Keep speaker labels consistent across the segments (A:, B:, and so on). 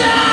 A: Touchdown!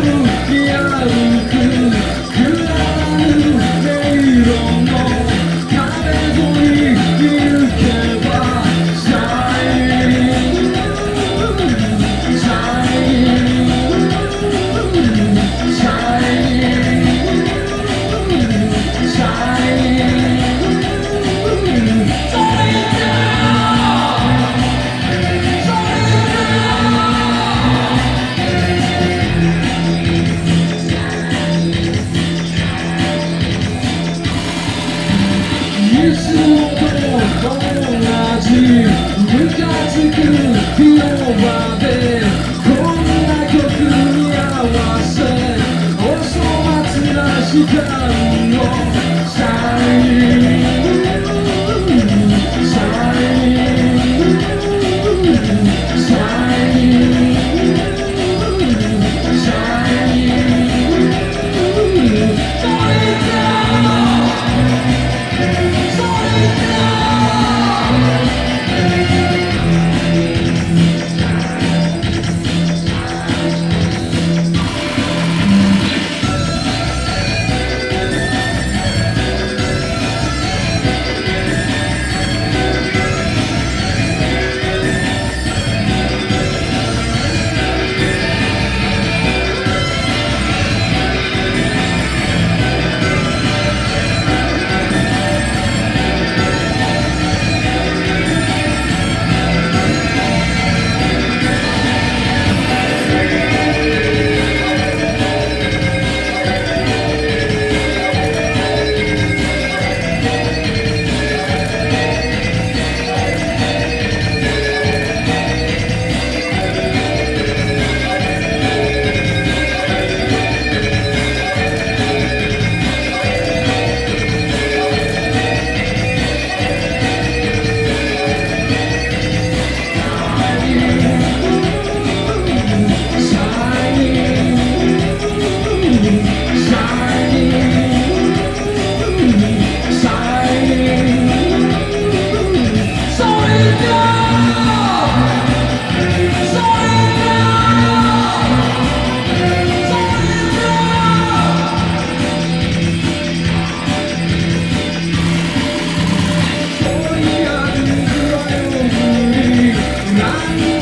A: 그, 是跟我相遇。Thank you.